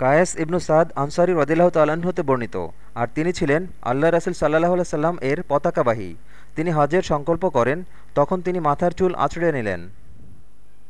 কায়েস ইবনু সাদ আনসারি রদিল্লাহ তাল্লাহ্ন হতে বর্ণিত, আর তিনি ছিলেন আল্লাহ রাসুল সাল্লাহ সাল্লাম এর পতাকাবাহী। তিনি হজের সংকল্প করেন, তখন তিনি মাথার চুল আঁচড়ে নিলেন।